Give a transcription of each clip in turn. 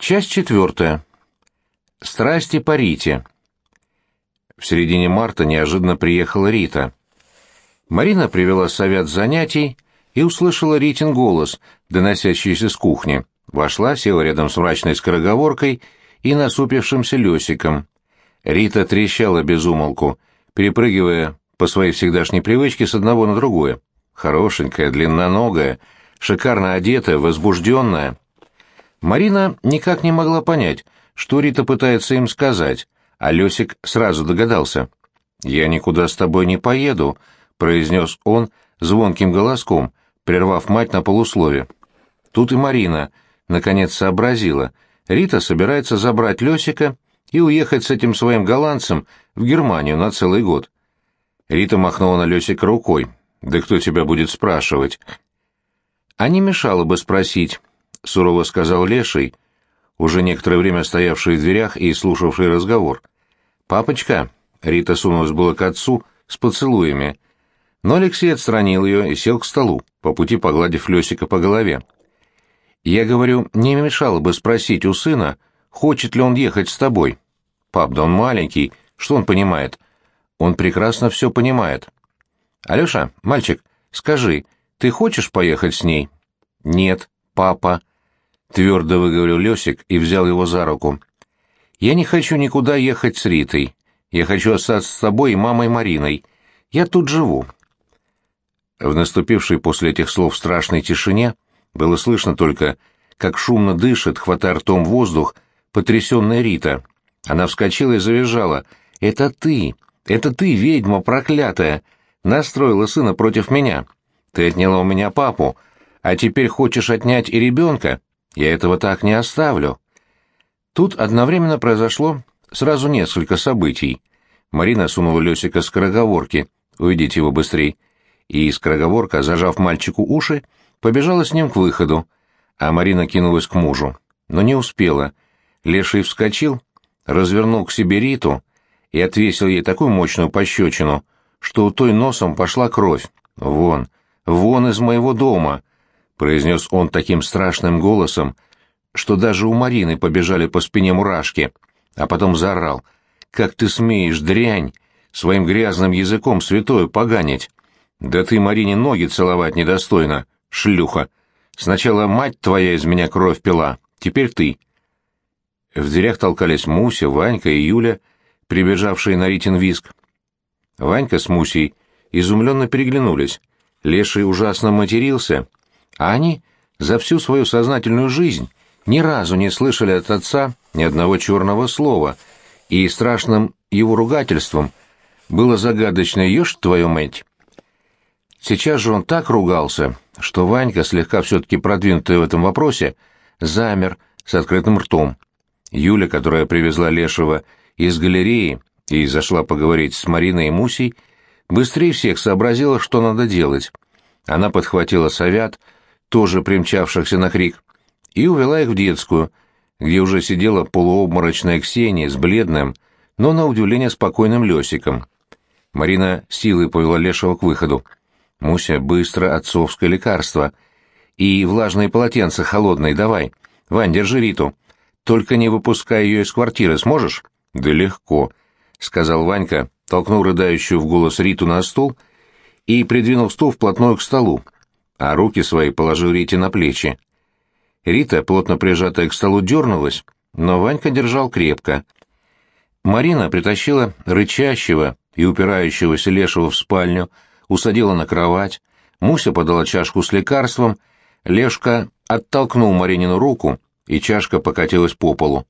Часть четвертая. Страсти по Рите. В середине марта неожиданно приехала Рита. Марина привела совет занятий и услышала Ритин голос, доносящийся с кухни. Вошла, села рядом с мрачной скороговоркой и насупившимся Лесиком. Рита трещала без умолку, перепрыгивая по своей всегдашней привычке с одного на другое. Хорошенькая, длинноногая, шикарно одетая, возбужденная. Марина никак не могла понять, что Рита пытается им сказать, а Лесик сразу догадался. «Я никуда с тобой не поеду», — произнес он звонким голоском, прервав мать на полуслове. Тут и Марина, наконец, сообразила. Рита собирается забрать Лесика и уехать с этим своим голландцем в Германию на целый год. Рита махнула на Лесика рукой. «Да кто тебя будет спрашивать?» «А не мешало бы спросить», — сурово сказал Леший, уже некоторое время стоявший в дверях и слушавший разговор. «Папочка», — Рита сунулась было к отцу с поцелуями, но Алексей отстранил ее и сел к столу, по пути погладив Лесика по голове. «Я говорю, не мешало бы спросить у сына, хочет ли он ехать с тобой. Пап, да он маленький, что он понимает?» «Он прекрасно все понимает». «Алеша, мальчик, скажи, ты хочешь поехать с ней?» «Нет, папа», — твердо выговорил Лесик и взял его за руку. «Я не хочу никуда ехать с Ритой. Я хочу остаться с тобой и мамой Мариной. Я тут живу». В наступившей после этих слов страшной тишине было слышно только, как шумно дышит, хватая ртом воздух, потрясенная Рита. Она вскочила и завизжала. «Это ты! Это ты, ведьма проклятая! Настроила сына против меня! Ты отняла у меня папу, а теперь хочешь отнять и ребенка? Я этого так не оставлю. Тут одновременно произошло сразу несколько событий. Марина сунула Лёсика скороговорки. «Уведите его быстрей». И скороговорка, зажав мальчику уши, побежала с ним к выходу, а Марина кинулась к мужу. Но не успела. Леший вскочил, развернул к себе Риту и отвесил ей такую мощную пощечину, что у той носом пошла кровь. «Вон, вон из моего дома!» Произнес он таким страшным голосом, что даже у Марины побежали по спине мурашки, а потом заорал. «Как ты смеешь, дрянь, своим грязным языком святое поганить? Да ты Марине ноги целовать недостойно, шлюха! Сначала мать твоя из меня кровь пила, теперь ты!» В дверях толкались Муся, Ванька и Юля, прибежавшие на Ритин виск. Ванька с Мусей изумленно переглянулись. Леший ужасно матерился — а они за всю свою сознательную жизнь ни разу не слышали от отца ни одного черного слова, и страшным его ругательством было загадочное «Ешь твою мать!». Сейчас же он так ругался, что Ванька, слегка все-таки продвинутый в этом вопросе, замер с открытым ртом. Юля, которая привезла Лешего из галереи и зашла поговорить с Мариной и Мусей, быстрее всех сообразила, что надо делать. Она подхватила совят, тоже примчавшихся на крик, и увела их в детскую, где уже сидела полуобморочная Ксения с бледным, но на удивление спокойным Лесиком. Марина силой повела Лешего к выходу. «Муся, быстро отцовское лекарство. И влажные полотенца холодные давай. Вань, держи Риту. Только не выпускай ее из квартиры, сможешь?» «Да легко», — сказал Ванька, толкнул рыдающую в голос Риту на стул и придвинул стул вплотную к столу, а руки свои положил Рите на плечи. Рита, плотно прижатая к столу, дернулась, но Ванька держал крепко. Марина притащила рычащего и упирающегося лешего в спальню, усадила на кровать, Муся подала чашку с лекарством, Лешка оттолкнул Маринину руку, и чашка покатилась по полу.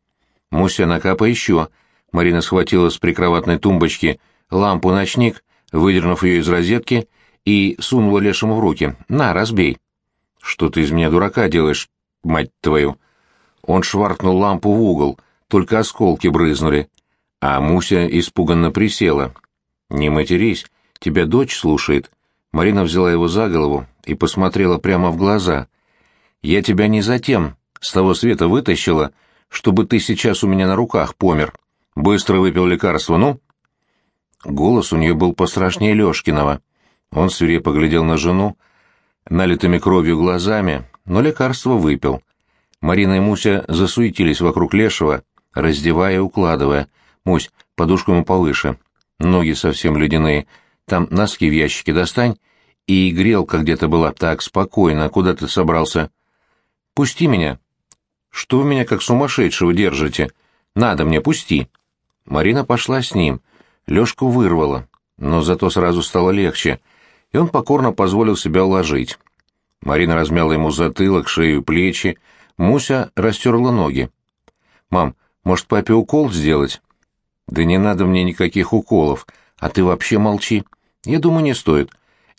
«Муся, накапай еще!» Марина схватила с прикроватной тумбочки лампу-ночник, выдернув ее из розетки, и сунула лешему в руки. «На, разбей». «Что ты из меня дурака делаешь, мать твою?» Он шваркнул лампу в угол, только осколки брызнули. А Муся испуганно присела. «Не матерись, тебя дочь слушает». Марина взяла его за голову и посмотрела прямо в глаза. «Я тебя не затем с того света вытащила, чтобы ты сейчас у меня на руках помер. Быстро выпил лекарство, ну?» Голос у нее был пострашнее Лешкиного. Он свирепо глядел на жену, налитыми кровью глазами, но лекарство выпил. Марина и Муся засуетились вокруг Лешего, раздевая и укладывая. «Мусь, подушку ему повыше. Ноги совсем ледяные. Там носки в ящике достань. И грелка где-то была. Так, спокойно. Куда ты собрался?» «Пусти меня». «Что вы меня как сумасшедшего держите? Надо мне, пусти». Марина пошла с ним. Лёшку вырвала, но зато сразу стало легче, и он покорно позволил себя уложить. Марина размяла ему затылок, шею, плечи, Муся растерла ноги. «Мам, может, папе укол сделать?» «Да не надо мне никаких уколов, а ты вообще молчи. Я думаю, не стоит.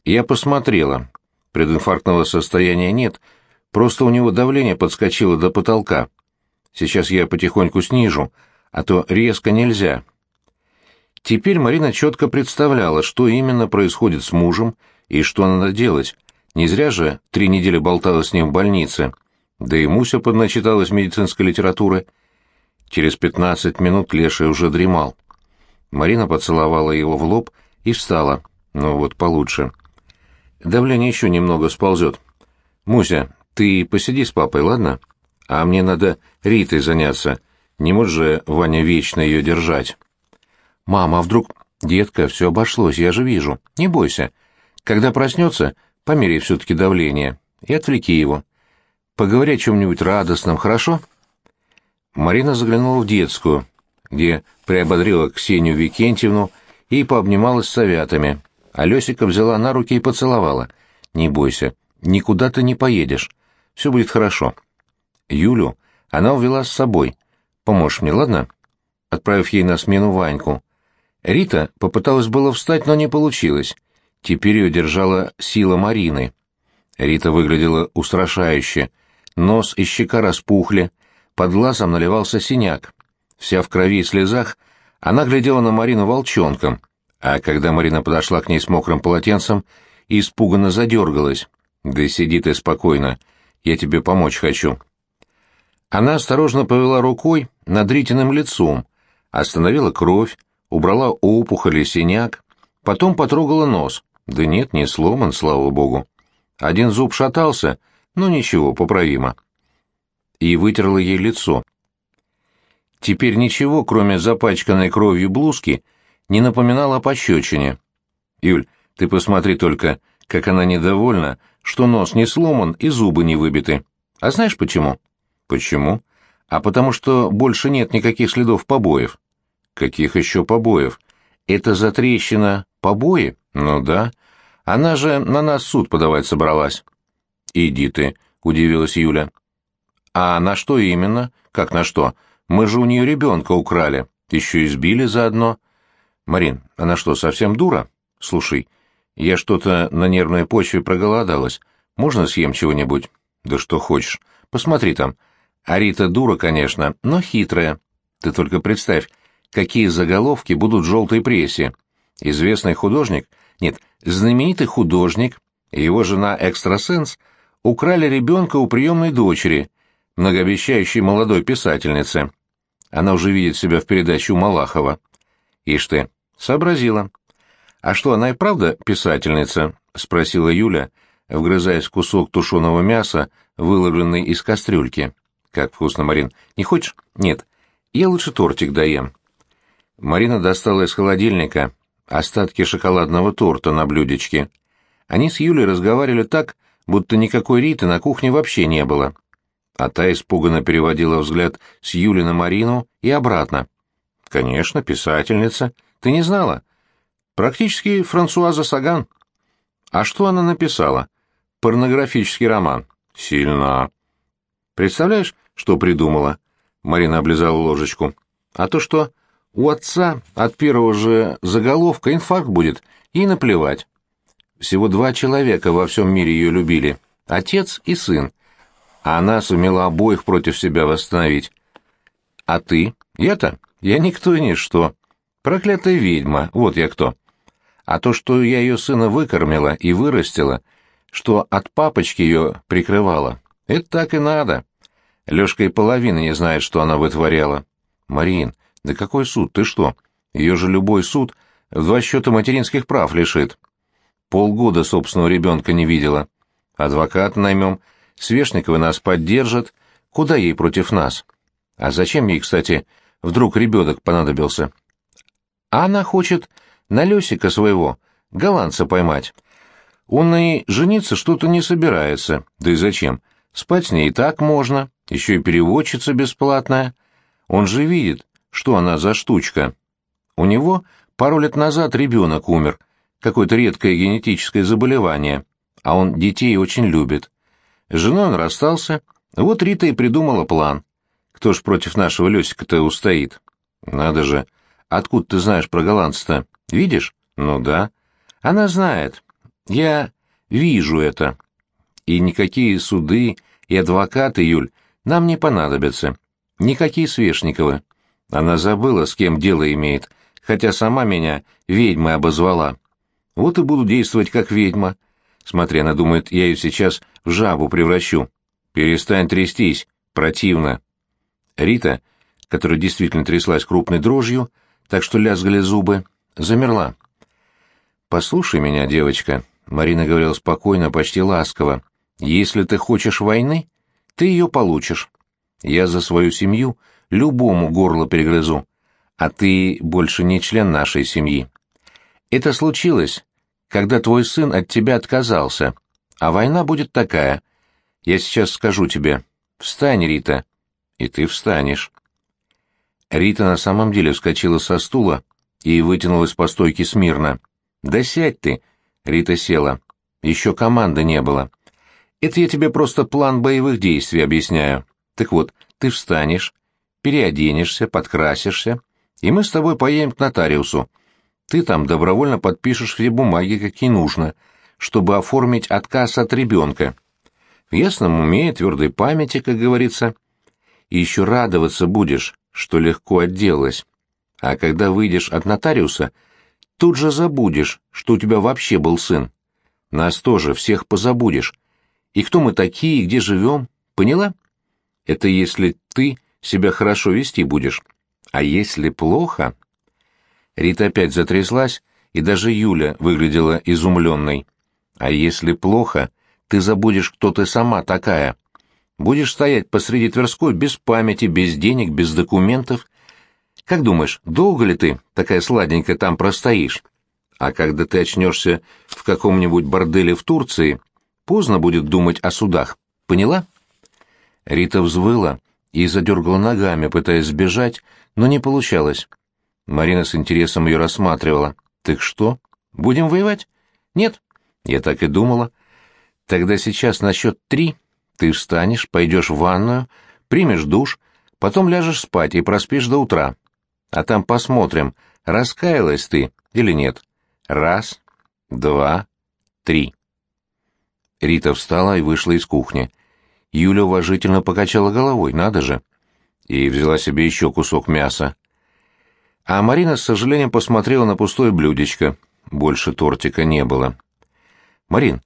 Я посмотрела. Прединфарктного состояния нет, просто у него давление подскочило до потолка. Сейчас я потихоньку снижу, а то резко нельзя». Теперь Марина четко представляла, что именно происходит с мужем и что надо делать. Не зря же три недели болтала с ним в больнице. Да и Муся подначиталась медицинской литературы. Через пятнадцать минут Леша уже дремал. Марина поцеловала его в лоб и встала. Ну вот, получше. Давление еще немного сползет. «Муся, ты посиди с папой, ладно? А мне надо Ритой заняться. Не можешь же Ваня вечно ее держать». «Мама, а вдруг...» «Детка, все обошлось, я же вижу. Не бойся. Когда проснется, померяй все-таки давление и отвлеки его. Поговори о чем-нибудь радостном, хорошо?» Марина заглянула в детскую, где приободрила Ксению Викентьевну и пообнималась с советами, а Лесика взяла на руки и поцеловала. «Не бойся, никуда ты не поедешь. Все будет хорошо». Юлю она увела с собой. «Поможешь мне, ладно?» Отправив ей на смену Ваньку. Рита попыталась было встать, но не получилось. Теперь ее держала сила Марины. Рита выглядела устрашающе. Нос и щека распухли, под глазом наливался синяк. Вся в крови и слезах, она глядела на Марину волчонком, а когда Марина подошла к ней с мокрым полотенцем, испуганно задергалась. «Да сиди ты спокойно, я тебе помочь хочу». Она осторожно повела рукой над Ритиным лицом, остановила кровь, убрала опухоль и синяк, потом потрогала нос. Да нет, не сломан, слава богу. Один зуб шатался, но ничего, поправимо. И вытерла ей лицо. Теперь ничего, кроме запачканной кровью блузки, не напоминало о пощечине. «Юль, ты посмотри только, как она недовольна, что нос не сломан и зубы не выбиты. А знаешь почему?» «Почему?» «А потому что больше нет никаких следов побоев». «Каких еще побоев?» «Это затрещина побои?» «Ну да. Она же на нас суд подавать собралась». «Иди ты», — удивилась Юля. «А на что именно? Как на что? Мы же у нее ребенка украли. Еще избили заодно». «Марин, она что, совсем дура? Слушай, я что-то на нервной почве проголодалась. Можно съем чего-нибудь?» «Да что хочешь. Посмотри там. Арита дура, конечно, но хитрая. Ты только представь, какие заголовки будут в желтой прессе. Известный художник, нет, знаменитый художник и его жена-экстрасенс украли ребенка у приемной дочери, многообещающей молодой писательницы. Она уже видит себя в передаче у Малахова. Ишь ты, сообразила. А что, она и правда писательница? Спросила Юля, вгрызаясь в кусок тушеного мяса, выловленный из кастрюльки. Как вкусно, Марин. Не хочешь? Нет. Я лучше тортик доем. Марина достала из холодильника остатки шоколадного торта на блюдечке. Они с Юлей разговаривали так, будто никакой Риты на кухне вообще не было. А та испуганно переводила взгляд с Юли на Марину и обратно. «Конечно, писательница. Ты не знала?» «Практически Франсуаза Саган». «А что она написала?» «Порнографический роман». «Сильна». «Представляешь, что придумала?» Марина облизала ложечку. «А то что, у отца от первого же заголовка инфаркт будет, и наплевать. Всего два человека во всем мире ее любили — отец и сын. А она сумела обоих против себя восстановить. А ты? Я-то? Я никто и ничто. Проклятая ведьма, вот я кто. А то, что я ее сына выкормила и вырастила, что от папочки ее прикрывала, это так и надо. Лешка и половины не знает, что она вытворяла. Марин, да какой суд, ты что? Ее же любой суд в два счета материнских прав лишит. Полгода собственного ребенка не видела. Адвокат наймем, Свешниковы нас поддержат, Куда ей против нас? А зачем ей, кстати, вдруг ребенок понадобился? А она хочет на Лесика своего, голландца поймать. Он и жениться что-то не собирается. Да и зачем? Спать с ней и так можно, еще и переводчица бесплатная. Он же видит, что она за штучка. У него пару лет назад ребенок умер, какое-то редкое генетическое заболевание, а он детей очень любит. С женой он расстался, вот Рита и придумала план. Кто ж против нашего Лесика-то устоит? Надо же. Откуда ты знаешь про голландца-то? Видишь? Ну да. Она знает. Я вижу это. И никакие суды и адвокаты, Юль, нам не понадобятся. Никакие Свешниковы. Она забыла, с кем дело имеет, хотя сама меня ведьмой обозвала. Вот и буду действовать как ведьма. Смотри, она думает, я ее сейчас в жабу превращу. Перестань трястись, противно. Рита, которая действительно тряслась крупной дрожью, так что лязгали зубы, замерла. «Послушай меня, девочка», — Марина говорила спокойно, почти ласково. «Если ты хочешь войны, ты ее получишь. Я за свою семью любому горло перегрызу, а ты больше не член нашей семьи. Это случилось, когда твой сын от тебя отказался, а война будет такая. Я сейчас скажу тебе. Встань, Рита, и ты встанешь. Рита на самом деле вскочила со стула и вытянулась по стойке смирно. «Да сядь ты!» — Рита села. «Еще команды не было. Это я тебе просто план боевых действий объясняю. Так вот, ты встанешь, переоденешься, подкрасишься, и мы с тобой поедем к нотариусу. Ты там добровольно подпишешь все бумаги, какие нужно, чтобы оформить отказ от ребенка. В ясном уме и твердой памяти, как говорится. И еще радоваться будешь, что легко отделалась. А когда выйдешь от нотариуса, тут же забудешь, что у тебя вообще был сын. Нас тоже всех позабудешь. И кто мы такие, где живем, поняла? Это если ты себя хорошо вести будешь. А если плохо... Рита опять затряслась, и даже Юля выглядела изумленной. А если плохо, ты забудешь, кто ты сама такая. Будешь стоять посреди Тверской без памяти, без денег, без документов. Как думаешь, долго ли ты, такая сладенькая, там простоишь? А когда ты очнешься в каком-нибудь борделе в Турции, поздно будет думать о судах. Поняла? Рита взвыла и задергала ногами, пытаясь сбежать, но не получалось. Марина с интересом ее рассматривала. «Так что? Будем воевать?» «Нет». «Я так и думала». «Тогда сейчас на счет три ты встанешь, пойдешь в ванную, примешь душ, потом ляжешь спать и проспишь до утра. А там посмотрим, раскаялась ты или нет. Раз, два, три». Рита встала и вышла из кухни. Юля уважительно покачала головой, надо же. И взяла себе еще кусок мяса. А Марина с сожалением посмотрела на пустое блюдечко. Больше тортика не было. «Марин,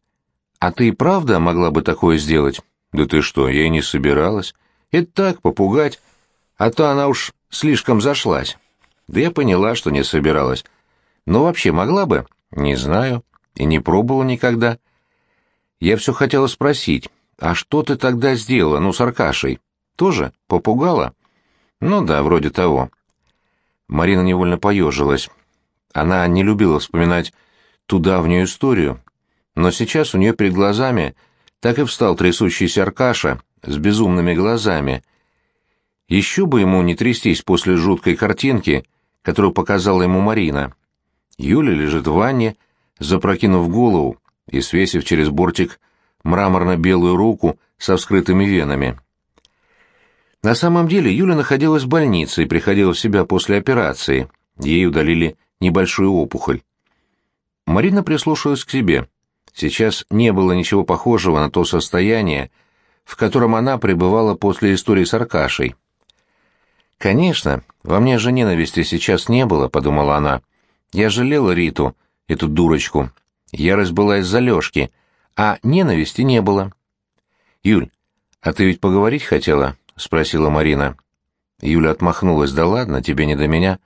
а ты и правда могла бы такое сделать?» «Да ты что, я и не собиралась. Это так, попугать. А то она уж слишком зашлась. Да я поняла, что не собиралась. Но вообще могла бы? Не знаю. И не пробовала никогда. Я все хотела спросить, а что ты тогда сделала, ну, с Аркашей? Тоже? Попугала? Ну да, вроде того. Марина невольно поежилась. Она не любила вспоминать ту давнюю историю, но сейчас у нее перед глазами так и встал трясущийся Аркаша с безумными глазами. Еще бы ему не трястись после жуткой картинки, которую показала ему Марина. Юля лежит в ванне, запрокинув голову и свесив через бортик мраморно-белую руку со вскрытыми венами. На самом деле Юля находилась в больнице и приходила в себя после операции. Ей удалили небольшую опухоль. Марина прислушалась к себе. Сейчас не было ничего похожего на то состояние, в котором она пребывала после истории с Аркашей. «Конечно, во мне же ненависти сейчас не было», — подумала она. «Я жалела Риту, эту дурочку. Ярость была из-за Лёшки, а ненависти не было». «Юль, а ты ведь поговорить хотела?» — спросила Марина. Юля отмахнулась. «Да ладно, тебе не до меня.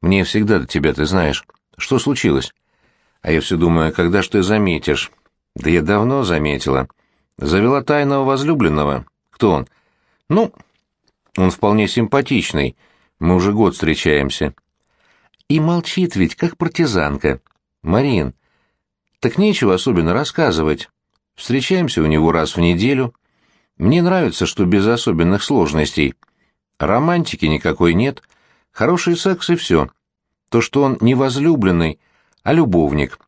Мне всегда до тебя, ты знаешь. Что случилось?» «А я все думаю, когда ж ты заметишь?» «Да я давно заметила. Завела тайного возлюбленного. Кто он?» Ну, он вполне симпатичный. Мы уже год встречаемся. И молчит ведь, как партизанка. Марин, так нечего особенно рассказывать. Встречаемся у него раз в неделю. Мне нравится, что без особенных сложностей. Романтики никакой нет. Хороший секс и все. То, что он не возлюбленный, а любовник.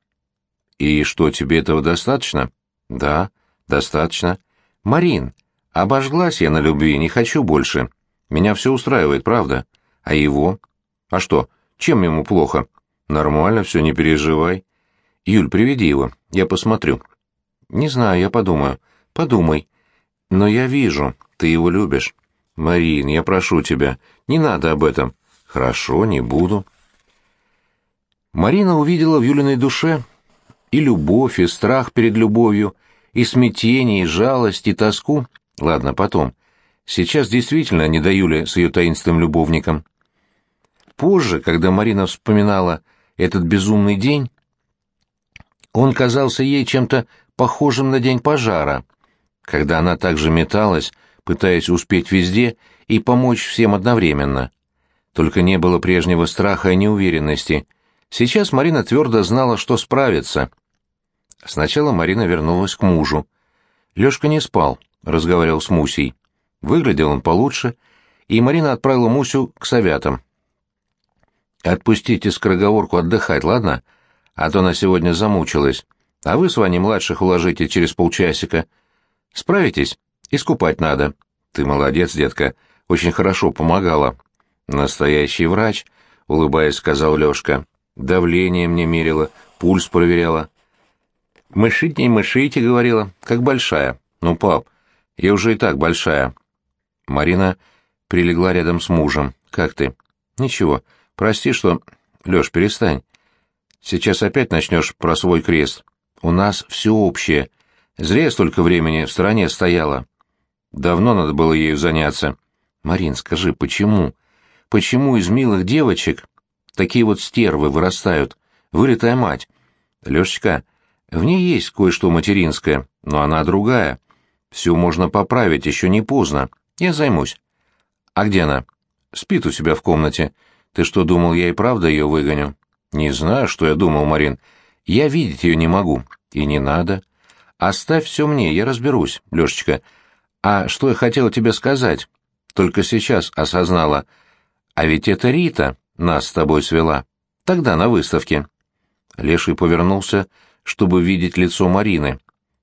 И что, тебе этого достаточно? Да, достаточно. Марин, обожглась я на любви, не хочу больше. Меня все устраивает, правда. А его? А что, чем ему плохо? Нормально все, не переживай. Юль, приведи его, я посмотрю. Не знаю, я подумаю. Подумай. Но я вижу, ты его любишь. Марин, я прошу тебя, не надо об этом. Хорошо, не буду. Марина увидела в Юлиной душе и любовь, и страх перед любовью, и смятение, и жалость, и тоску. Ладно, потом. Сейчас действительно не до Юли с ее таинственным любовником. Позже, когда Марина вспоминала этот безумный день, он казался ей чем-то похожим на день пожара, когда она также металась, пытаясь успеть везде и помочь всем одновременно. Только не было прежнего страха и неуверенности. Сейчас Марина твердо знала, что справится. Сначала Марина вернулась к мужу. Лёшка не спал, разговаривал с Мусей. Выглядел он получше, и Марина отправила Мусю к советам. «Отпустите скороговорку отдыхать, ладно? А то она сегодня замучилась. А вы с Ваней младших уложите через полчасика. Справитесь? Искупать надо. Ты молодец, детка, очень хорошо помогала». «Настоящий врач», — улыбаясь, сказал Лёшка. «Давление мне мерила, пульс проверяла». «Мышить не мышите», — говорила, — «как большая». «Ну, пап, я уже и так большая». Марина прилегла рядом с мужем. «Как ты?» «Ничего. Прости, что...» «Лёш, перестань. Сейчас опять начнешь про свой крест. У нас все общее. Зря я столько времени в стороне стояла. Давно надо было ею заняться. Марин, скажи, почему? Почему из милых девочек такие вот стервы вырастают? Вылитая мать. Лёшечка, в ней есть кое-что материнское, но она другая. Все можно поправить, еще не поздно. Я займусь. А где она? Спит у себя в комнате. Ты что, думал, я и правда ее выгоню? Не знаю, что я думал, Марин. Я видеть ее не могу. И не надо. Оставь все мне, я разберусь, Лешечка. А что я хотела тебе сказать? Только сейчас осознала. А ведь это Рита нас с тобой свела. Тогда на выставке. Леший повернулся, чтобы видеть лицо Марины.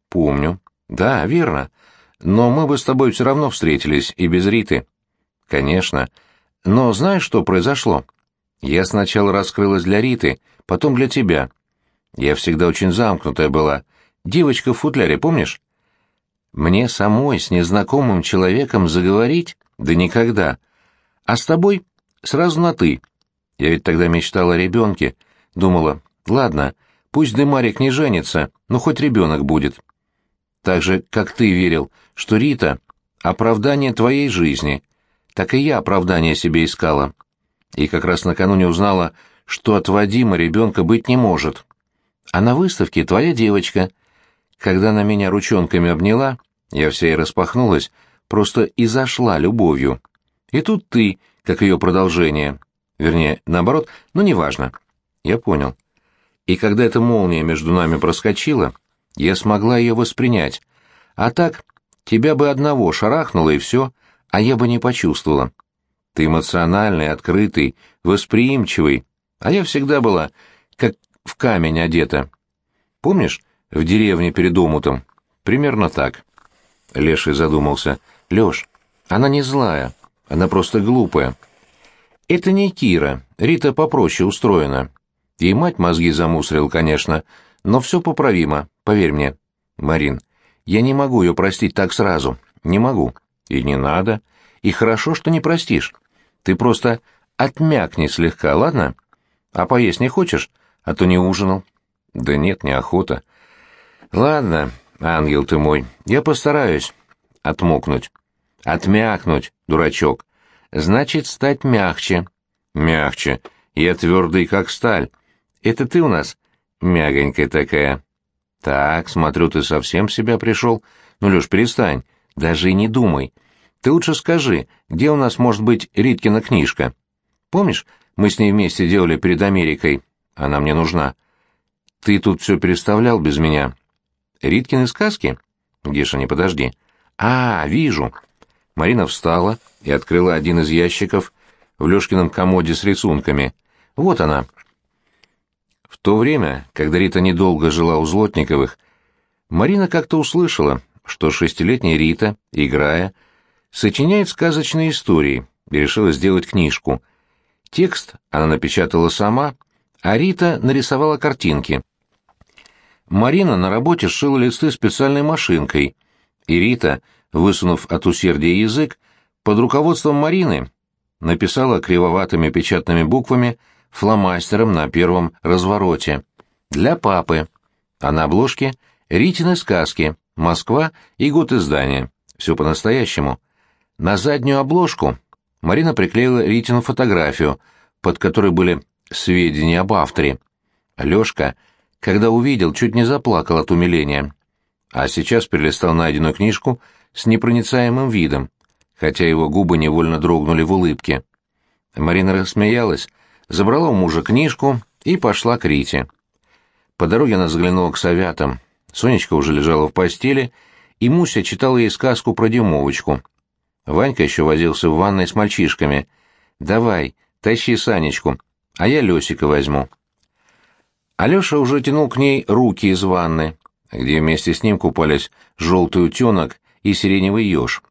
Помню. Да, верно. Но мы бы с тобой все равно встретились, и без Риты. Конечно. Но знаешь, что произошло? Я сначала раскрылась для Риты, потом для тебя. Я всегда очень замкнутая была. Девочка в футляре, помнишь? Мне самой с незнакомым человеком заговорить? Да никогда. А с тобой сразу на «ты». Я ведь тогда мечтала о ребенке. Думала, ладно, пусть Демарик не женится, но хоть ребенок будет. Так же, как ты верил, что Рита — оправдание твоей жизни, так и я оправдание себе искала. И как раз накануне узнала, что от Вадима ребенка быть не может. А на выставке твоя девочка. Когда она меня ручонками обняла, я вся и распахнулась, просто и зашла любовью. И тут ты, как ее продолжение. Вернее, наоборот, но неважно. Я понял. И когда эта молния между нами проскочила, я смогла ее воспринять. А так, тебя бы одного шарахнуло и все, а я бы не почувствовала. Ты эмоциональный, открытый, восприимчивый, а я всегда была как в камень одета. Помнишь, в деревне перед омутом? Примерно так. Леший задумался. Леш, она не злая, она просто глупая. Это не Кира, Рита попроще устроена. Ей мать мозги замусорил, конечно, но все поправимо, поверь мне. Марин, я не могу ее простить так сразу. Не могу. И не надо. И хорошо, что не простишь. Ты просто отмякни слегка, ладно? А поесть не хочешь? А то не ужинал. Да нет, неохота. Ладно, ангел ты мой, я постараюсь отмокнуть. Отмякнуть, дурачок. Значит, стать мягче. Мягче. Я твердый, как сталь. Это ты у нас мягонькая такая. Так, смотрю, ты совсем в себя пришел. Ну, Леш, перестань. Даже и не думай. Ты лучше скажи, где у нас может быть Риткина книжка? Помнишь, мы с ней вместе делали перед Америкой? Она мне нужна. Ты тут все переставлял без меня. Риткины сказки? Геша, не подожди. А, вижу. Марина встала и открыла один из ящиков в Лёшкином комоде с рисунками. Вот она. В то время, когда Рита недолго жила у Злотниковых, Марина как-то услышала, что шестилетняя Рита, играя, сочиняет сказочные истории и решила сделать книжку. Текст она напечатала сама, а Рита нарисовала картинки. Марина на работе сшила листы специальной машинкой, и Рита, высунув от усердия язык, под руководством Марины написала кривоватыми печатными буквами фломастером на первом развороте. «Для папы». А на обложке «Ритины сказки», «Москва» и год издания. Все по-настоящему. На заднюю обложку Марина приклеила Ритину фотографию, под которой были сведения об авторе. Лёшка, когда увидел, чуть не заплакал от умиления. А сейчас перелистал найденную книжку с непроницаемым видом, хотя его губы невольно дрогнули в улыбке. Марина рассмеялась, забрала у мужа книжку и пошла к Рите. По дороге она заглянула к совятам. Сонечка уже лежала в постели, и Муся читала ей сказку про Дюмовочку. Ванька еще возился в ванной с мальчишками. «Давай, тащи Санечку, а я Лесика возьму». Алеша уже тянул к ней руки из ванны, где вместе с ним купались желтый утенок и сиреневый еж.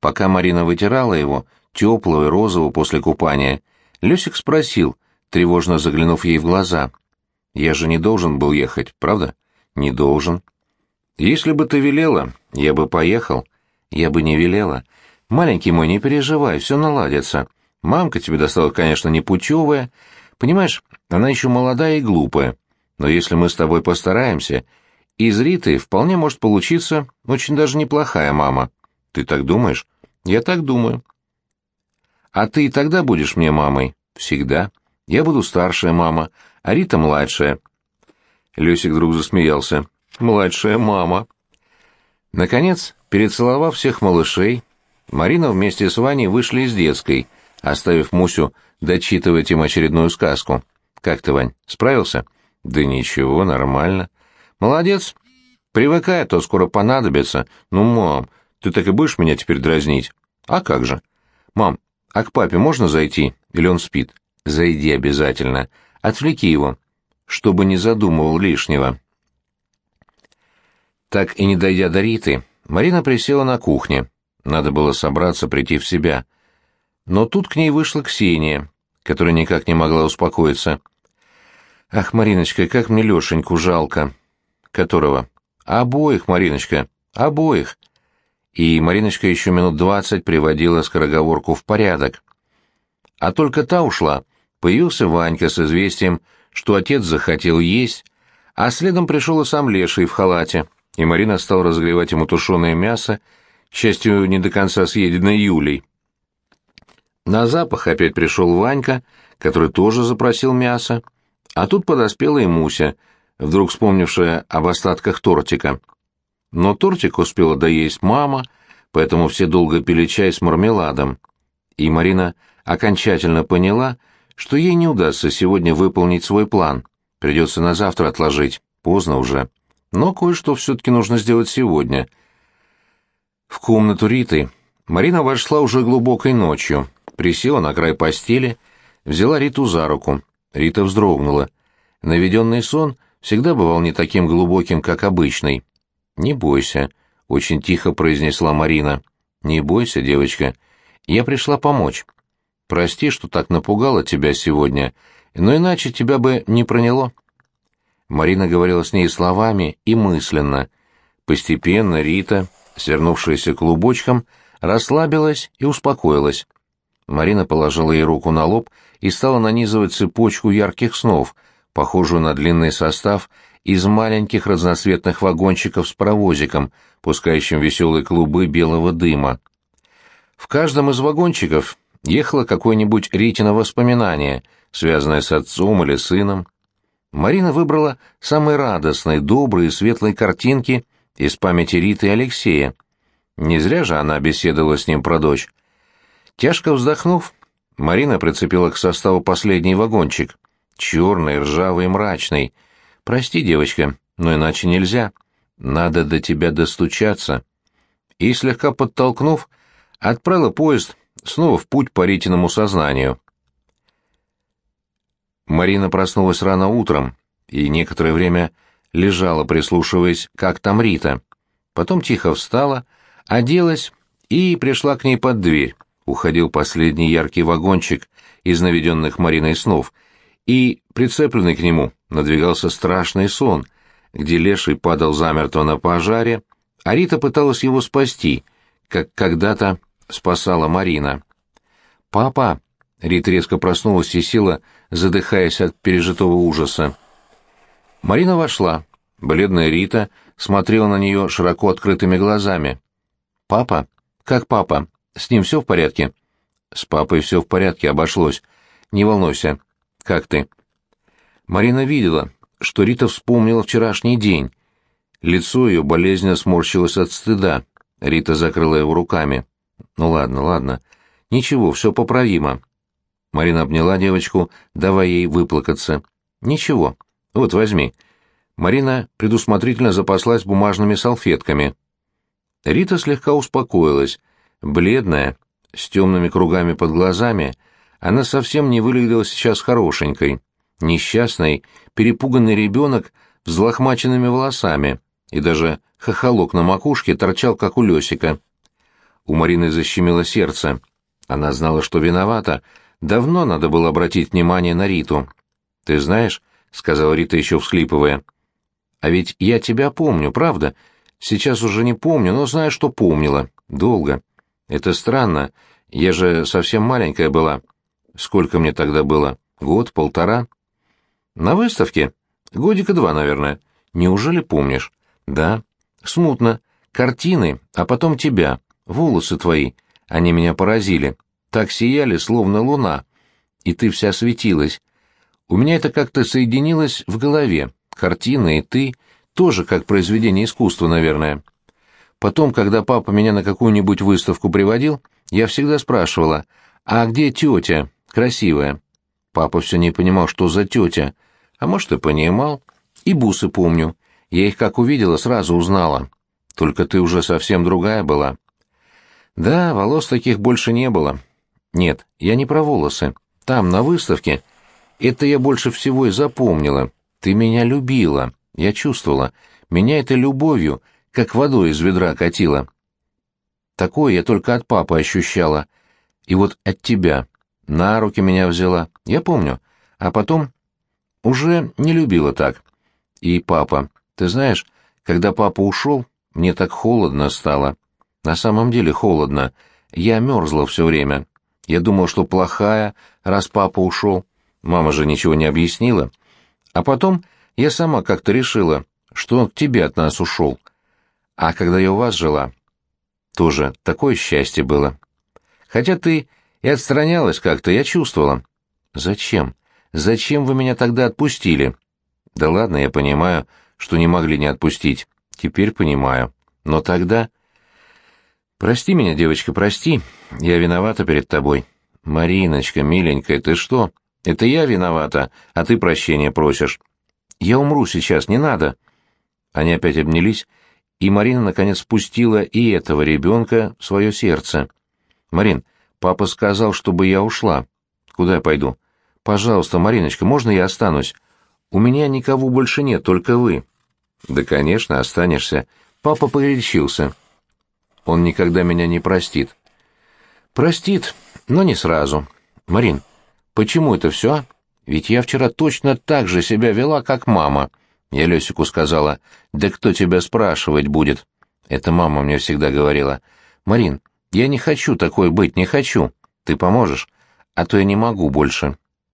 Пока Марина вытирала его, теплого и розового после купания, Лесик спросил, тревожно заглянув ей в глаза. «Я же не должен был ехать, правда?» «Не должен». «Если бы ты велела, я бы поехал». «Я бы не велела. Маленький мой, не переживай, все наладится. Мамка тебе достала, конечно, непутевая. Понимаешь, она еще молодая и глупая. Но если мы с тобой постараемся, из Риты вполне может получиться очень даже неплохая мама. Ты так думаешь? Я так думаю. А ты тогда будешь мне мамой? Всегда. Я буду старшая мама, а Рита младшая. Лёсик вдруг засмеялся. Младшая мама. Наконец, перецеловав всех малышей, Марина вместе с Ваней вышли из детской, оставив Мусю дочитывать им очередную сказку. «Как ты, Вань, справился?» «Да ничего, нормально». «Молодец. Привыкай, то скоро понадобится. Ну, мам, ты так и будешь меня теперь дразнить?» «А как же?» «Мам, а к папе можно зайти? Или он спит?» «Зайди обязательно. Отвлеки его, чтобы не задумывал лишнего». Так и не дойдя до Риты, Марина присела на кухне. Надо было собраться, прийти в себя. Но тут к ней вышла Ксения, которая никак не могла успокоиться. «Ах, Мариночка, как мне Лешеньку жалко!» «Которого?» «Обоих, Мариночка, обоих!» И Мариночка еще минут двадцать приводила скороговорку в порядок. А только та ушла, появился Ванька с известием, что отец захотел есть, а следом пришел и сам Леший в халате, и Марина стала разогревать ему тушеное мясо, к счастью, не до конца съеденное Юлей. На запах опять пришел Ванька, который тоже запросил мясо, а тут подоспела и Муся, вдруг вспомнившая об остатках тортика. Но тортик успела доесть мама, поэтому все долго пили чай с мармеладом. И Марина окончательно поняла, что ей не удастся сегодня выполнить свой план. Придется на завтра отложить, поздно уже. Но кое-что все-таки нужно сделать сегодня. В комнату Риты Марина вошла уже глубокой ночью, присела на край постели, взяла Риту за руку. Рита вздрогнула. Наведенный сон всегда бывал не таким глубоким, как обычный. «Не бойся», — очень тихо произнесла Марина. «Не бойся, девочка. Я пришла помочь. Прости, что так напугала тебя сегодня, но иначе тебя бы не проняло». Марина говорила с ней словами и мысленно. Постепенно Рита, свернувшаяся клубочком, расслабилась и успокоилась. Марина положила ей руку на лоб и стала нанизывать цепочку ярких снов, похожую на длинный состав из маленьких разноцветных вагончиков с паровозиком, пускающим веселые клубы белого дыма. В каждом из вагончиков ехало какое-нибудь Ритино воспоминание, связанное с отцом или сыном. Марина выбрала самые радостные, добрые и светлые картинки из памяти Риты и Алексея. Не зря же она беседовала с ним про дочь. Тяжко вздохнув, Марина прицепила к составу последний вагончик. Черный, ржавый, мрачный. «Прости, девочка, но иначе нельзя. Надо до тебя достучаться». И, слегка подтолкнув, отправила поезд снова в путь по Ритиному сознанию. Марина проснулась рано утром и некоторое время лежала, прислушиваясь, как там Рита. Потом тихо встала, оделась и пришла к ней под дверь. Уходил последний яркий вагончик из наведенных Мариной снов, и, прицепленный к нему, надвигался страшный сон, где леший падал замертво на пожаре, а Рита пыталась его спасти, как когда-то спасала Марина. «Папа!» — Рита резко проснулась и села, задыхаясь от пережитого ужаса. Марина вошла. Бледная Рита смотрела на нее широко открытыми глазами. «Папа? Как папа? С ним все в порядке?» «С папой все в порядке, обошлось. Не волнуйся. Как ты?» Марина видела, что Рита вспомнила вчерашний день. Лицо ее болезненно сморщилось от стыда. Рита закрыла его руками. «Ну ладно, ладно. Ничего, все поправимо». Марина обняла девочку, давая ей выплакаться. «Ничего. Вот, возьми». Марина предусмотрительно запаслась бумажными салфетками. Рита слегка успокоилась. Бледная, с темными кругами под глазами, она совсем не выглядела сейчас хорошенькой. Несчастный, перепуганный ребенок с взлохмаченными волосами, и даже хохолок на макушке торчал, как у Лесика. У Марины защемило сердце. Она знала, что виновата. Давно надо было обратить внимание на Риту. «Ты знаешь», — сказала Рита еще всхлипывая, — «а ведь я тебя помню, правда? Сейчас уже не помню, но знаю, что помнила. Долго. Это странно. Я же совсем маленькая была. Сколько мне тогда было? Год, полтора?» «На выставке? Годика два, наверное. Неужели помнишь?» «Да. Смутно. Картины, а потом тебя. Волосы твои. Они меня поразили. Так сияли, словно луна. И ты вся светилась. У меня это как-то соединилось в голове. Картины и ты тоже как произведение искусства, наверное. Потом, когда папа меня на какую-нибудь выставку приводил, я всегда спрашивала, а где тетя, красивая? Папа все не понимал, что за тетя. А может, и понимал. И бусы помню. Я их как увидела, сразу узнала. Только ты уже совсем другая была. Да, волос таких больше не было. Нет, я не про волосы. Там, на выставке, это я больше всего и запомнила. Ты меня любила. Я чувствовала. Меня это любовью, как водой из ведра катило. Такое я только от папы ощущала. И вот от тебя. На руки меня взяла. Я помню. А потом уже не любила так. И папа. Ты знаешь, когда папа ушел, мне так холодно стало. На самом деле холодно. Я мерзла все время. Я думал, что плохая, раз папа ушел. Мама же ничего не объяснила. А потом я сама как-то решила, что он к тебе от нас ушел. А когда я у вас жила, тоже такое счастье было. Хотя ты и отстранялась как-то, я чувствовала. Зачем? Зачем вы меня тогда отпустили? Да ладно, я понимаю, что не могли не отпустить. Теперь понимаю. Но тогда... Прости меня, девочка, прости. Я виновата перед тобой. Мариночка, миленькая, ты что? Это я виновата, а ты прощения просишь. Я умру сейчас, не надо. Они опять обнялись, и Марина наконец спустила и этого ребенка в свое сердце. Марин, папа сказал, чтобы я ушла. Куда я пойду? Пожалуйста, Мариночка, можно я останусь? У меня никого больше нет, только вы. Да, конечно, останешься. Папа погорячился. Он никогда меня не простит. Простит, но не сразу. Марин, почему это все? Ведь я вчера точно так же себя вела, как мама. Я Лесику сказала, да кто тебя спрашивать будет? Это мама мне всегда говорила. Марин, я не хочу такой быть, не хочу. Ты поможешь? А то я не могу больше.